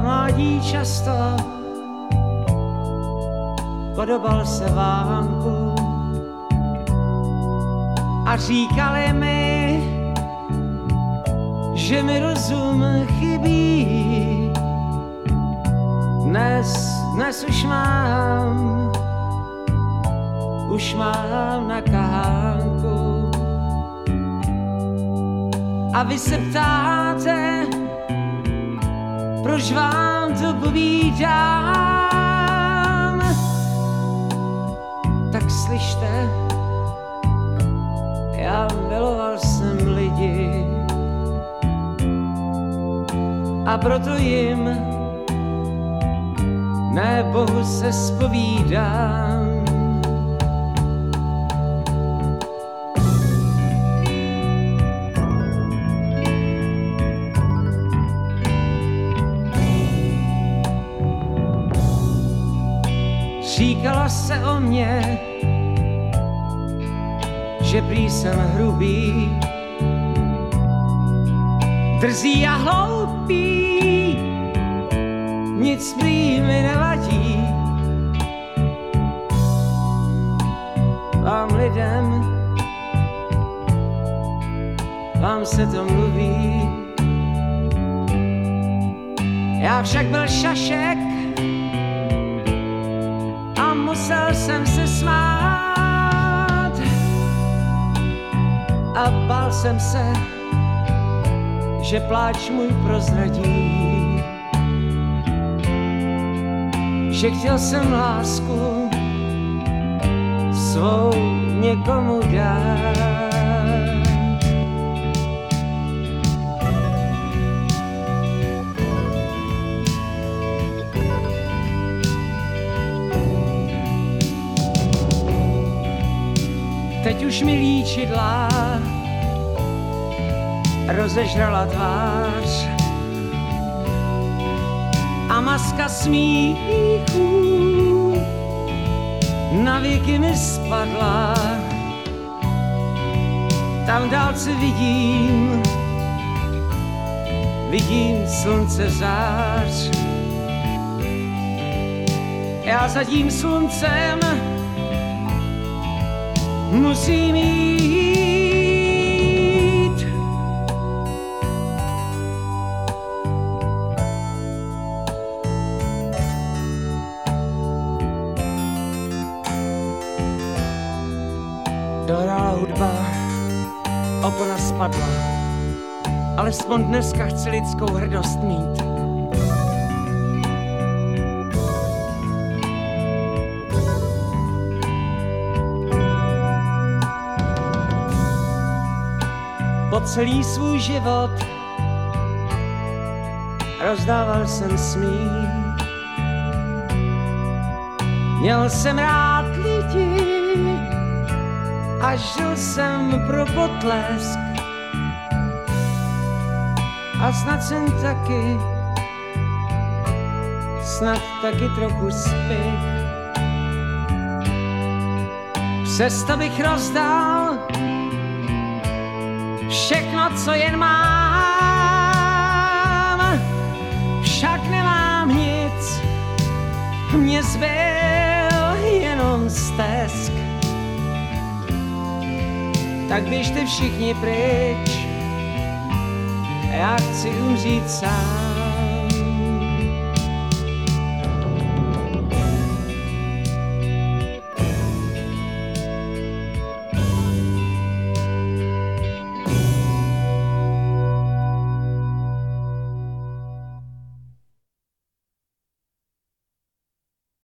mládí často podobal se vánku a říkali mi, že mi rozum chybí. Dnes, dnes už mám, už mám na kahánku. A vy se ptáte, proč vám to povídám? Tak slyšte, já miloval jsem lidi a proto jim ne Bohu se spovídám. Říkala se o mě, že prý jsem hrubý, drzí a hloupý, nic prý mi nevadí. Vám lidem, vám se to mluví. Já však byl šašek musel jsem se smát. A bál jsem se, že pláč můj prozradí. Že chtěl jsem lásku svou někomu dát. Teď už mi líčidla rozežrala tvář a maska smíchu na věky mi spadla. Tam dálce vidím, vidím slunce zář. Já za tím sluncem musím jít. Dohrála hudba, opona spadla, alespoň dneska chci lidskou hrdost mít. Celý svůj život rozdával jsem smích. Měl jsem rád lidi a žil jsem pro potlesk. A snad jsem taky, snad taky trochu spich. Přesto bych rozdal všechno, co jen mám. Však nemám nic, mě zbyl jenom stesk. Tak běžte všichni pryč, já chci umřít sám.